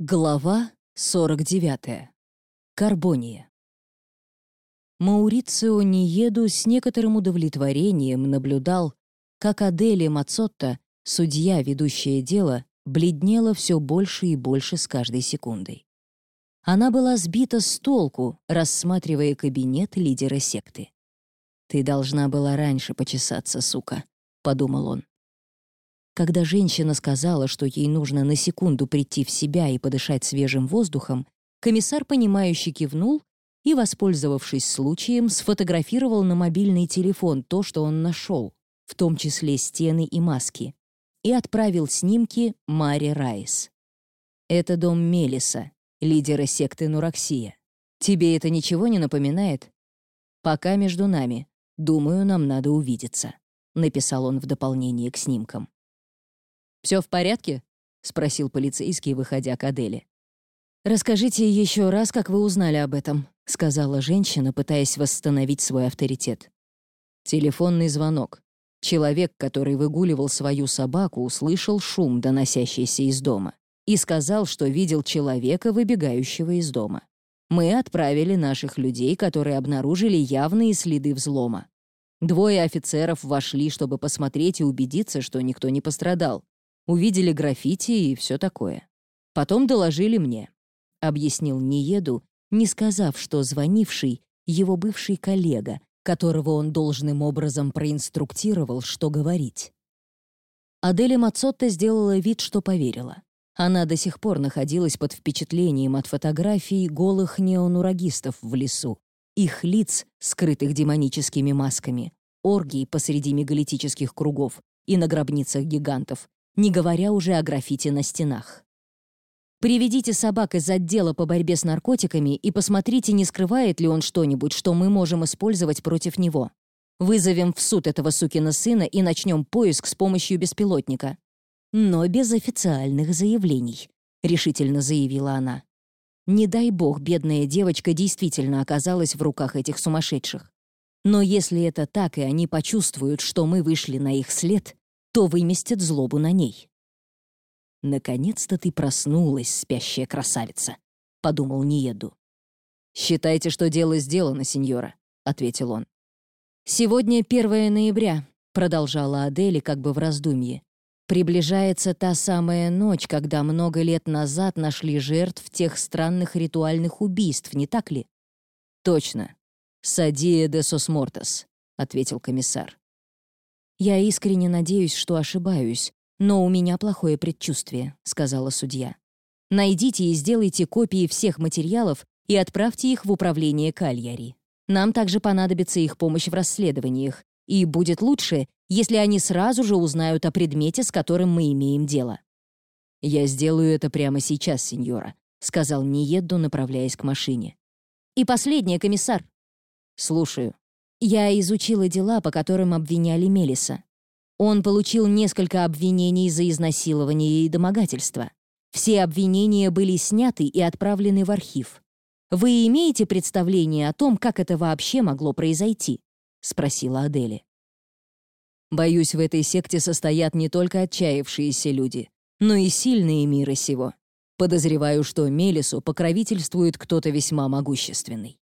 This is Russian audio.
Глава 49. Карбония. Маурицио Ниеду с некоторым удовлетворением наблюдал, как Адели Мацотта, судья, ведущая дело, бледнела все больше и больше с каждой секундой. Она была сбита с толку, рассматривая кабинет лидера секты. «Ты должна была раньше почесаться, сука», — подумал он. Когда женщина сказала, что ей нужно на секунду прийти в себя и подышать свежим воздухом, комиссар, понимающе кивнул и, воспользовавшись случаем, сфотографировал на мобильный телефон то, что он нашел, в том числе стены и маски, и отправил снимки Маре Райс. «Это дом Мелиса, лидера секты Нураксия. Тебе это ничего не напоминает? Пока между нами. Думаю, нам надо увидеться», — написал он в дополнение к снимкам. «Все в порядке?» — спросил полицейский, выходя к Аделе. «Расскажите еще раз, как вы узнали об этом», — сказала женщина, пытаясь восстановить свой авторитет. Телефонный звонок. Человек, который выгуливал свою собаку, услышал шум, доносящийся из дома, и сказал, что видел человека, выбегающего из дома. Мы отправили наших людей, которые обнаружили явные следы взлома. Двое офицеров вошли, чтобы посмотреть и убедиться, что никто не пострадал увидели граффити и все такое. Потом доложили мне. Объяснил Ниеду, не сказав, что звонивший — его бывший коллега, которого он должным образом проинструктировал, что говорить. Аделя Мацотта сделала вид, что поверила. Она до сих пор находилась под впечатлением от фотографий голых неонурагистов в лесу, их лиц, скрытых демоническими масками, оргий посреди мегалитических кругов и на гробницах гигантов, не говоря уже о граффити на стенах. Приведите собак из отдела по борьбе с наркотиками и посмотрите, не скрывает ли он что-нибудь, что мы можем использовать против него. Вызовем в суд этого сукина сына и начнем поиск с помощью беспилотника. Но без официальных заявлений, решительно заявила она. Не дай бог, бедная девочка действительно оказалась в руках этих сумасшедших. Но если это так, и они почувствуют, что мы вышли на их след, то выместит злобу на ней. «Наконец-то ты проснулась, спящая красавица», — подумал Ниеду. «Считайте, что дело сделано, сеньора», — ответил он. «Сегодня 1 ноября», — продолжала Адели как бы в раздумье. «Приближается та самая ночь, когда много лет назад нашли жертв тех странных ритуальных убийств, не так ли?» «Точно. Садия де Сосмортас», — ответил комиссар. «Я искренне надеюсь, что ошибаюсь, но у меня плохое предчувствие», — сказала судья. «Найдите и сделайте копии всех материалов и отправьте их в управление Кальяри. Нам также понадобится их помощь в расследованиях, и будет лучше, если они сразу же узнают о предмете, с которым мы имеем дело». «Я сделаю это прямо сейчас, сеньора», — сказал Ниедду, направляясь к машине. «И последнее, комиссар». «Слушаю». Я изучила дела, по которым обвиняли Мелиса. Он получил несколько обвинений за изнасилование и домогательство. Все обвинения были сняты и отправлены в архив. Вы имеете представление о том, как это вообще могло произойти? спросила Адели. Боюсь, в этой секте состоят не только отчаявшиеся люди, но и сильные мира сего. Подозреваю, что Мелису покровительствует кто-то весьма могущественный.